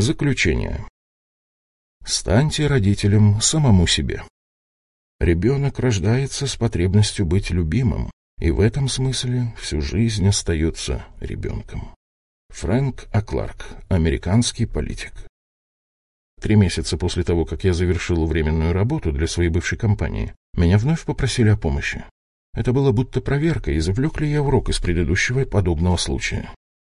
Заключение. Станьте родителем самому себе. Ребенок рождается с потребностью быть любимым, и в этом смысле всю жизнь остается ребенком. Фрэнк Акларк, американский политик. Три месяца после того, как я завершил временную работу для своей бывшей компании, меня вновь попросили о помощи. Это было будто проверка, извлек ли я урок из предыдущего подобного случая.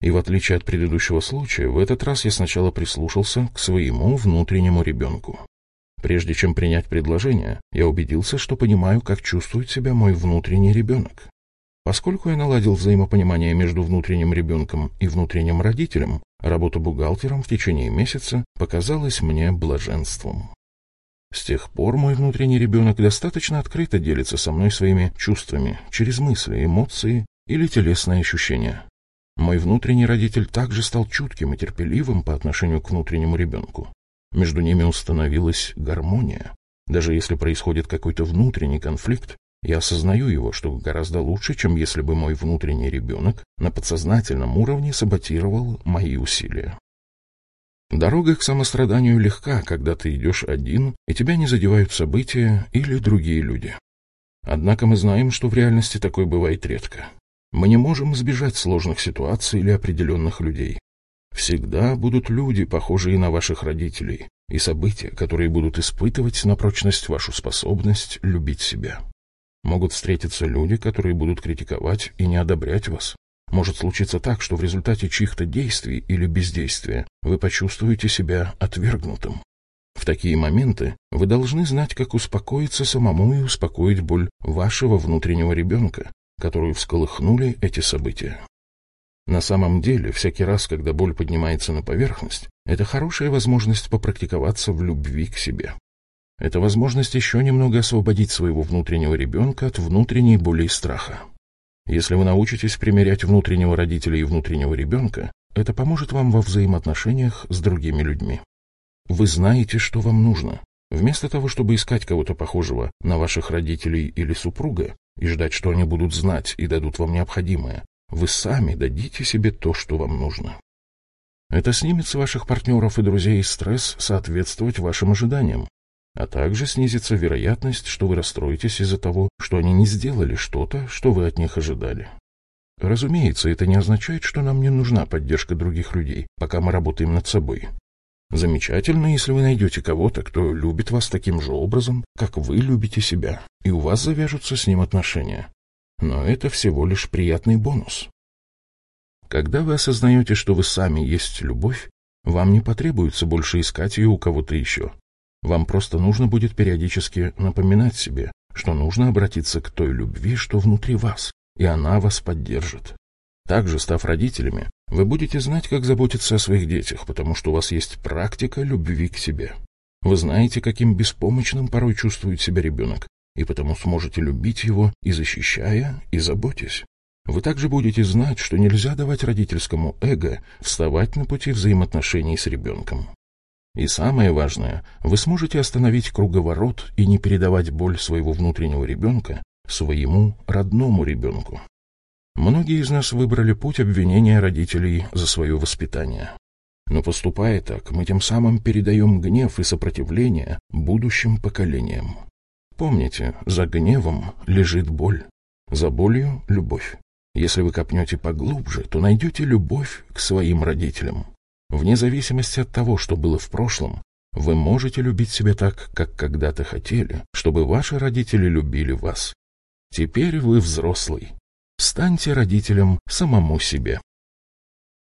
И в отличие от предыдущего случая, в этот раз я сначала прислушался к своему внутреннему ребенку. Прежде чем принять предложение, я убедился, что понимаю, как чувствует себя мой внутренний ребенок. Поскольку я наладил взаимопонимание между внутренним ребенком и внутренним родителем, работа бухгалтером в течение месяца показалась мне блаженством. С тех пор мой внутренний ребенок достаточно открыто делится со мной своими чувствами через мысли, эмоции или телесные ощущения. Мой внутренний родитель также стал чутким и терпеливым по отношению к внутреннему ребенку. Между ними установилась гармония. Даже если происходит какой-то внутренний конфликт, я осознаю его, что гораздо лучше, чем если бы мой внутренний ребенок на подсознательном уровне саботировал мои усилия. Дорога к самостраданию легка, когда ты идешь один, и тебя не задевают события или другие люди. Однако мы знаем, что в реальности такое бывает редко. Мы не можем избежать сложных ситуаций или определенных людей. Всегда будут люди, похожие на ваших родителей, и события, которые будут испытывать на прочность вашу способность любить себя. Могут встретиться люди, которые будут критиковать и не одобрять вас. Может случиться так, что в результате чьих-то действий или бездействия вы почувствуете себя отвергнутым. В такие моменты вы должны знать, как успокоиться самому и успокоить боль вашего внутреннего ребенка, которую всколыхнули эти события. На самом деле, всякий раз, когда боль поднимается на поверхность, это хорошая возможность попрактиковаться в любви к себе. Это возможность еще немного освободить своего внутреннего ребенка от внутренней боли и страха. Если вы научитесь примерять внутреннего родителя и внутреннего ребенка, это поможет вам во взаимоотношениях с другими людьми. Вы знаете, что вам нужно. Вместо того, чтобы искать кого-то похожего на ваших родителей или супруга, и ждать, что они будут знать и дадут вам необходимое. Вы сами дадите себе то, что вам нужно. Это снимет с ваших партнеров и друзей стресс соответствовать вашим ожиданиям, а также снизится вероятность, что вы расстроитесь из-за того, что они не сделали что-то, что вы от них ожидали. Разумеется, это не означает, что нам не нужна поддержка других людей, пока мы работаем над собой. Замечательно, если вы найдете кого-то, кто любит вас таким же образом, как вы любите себя, и у вас завяжутся с ним отношения. Но это всего лишь приятный бонус. Когда вы осознаете, что вы сами есть любовь, вам не потребуется больше искать ее у кого-то еще. Вам просто нужно будет периодически напоминать себе, что нужно обратиться к той любви, что внутри вас, и она вас поддержит. Также, став родителями, вы будете знать, как заботиться о своих детях, потому что у вас есть практика любви к себе. Вы знаете, каким беспомощным порой чувствует себя ребенок, и потому сможете любить его и защищая, и заботясь. Вы также будете знать, что нельзя давать родительскому эго вставать на пути взаимоотношений с ребенком. И самое важное, вы сможете остановить круговорот и не передавать боль своего внутреннего ребенка своему родному ребенку. Многие из нас выбрали путь обвинения родителей за свое воспитание. Но поступая так, мы тем самым передаем гнев и сопротивление будущим поколениям. Помните, за гневом лежит боль, за болью — любовь. Если вы копнете поглубже, то найдете любовь к своим родителям. Вне зависимости от того, что было в прошлом, вы можете любить себя так, как когда-то хотели, чтобы ваши родители любили вас. Теперь вы взрослый, Станьте родителем самому себе.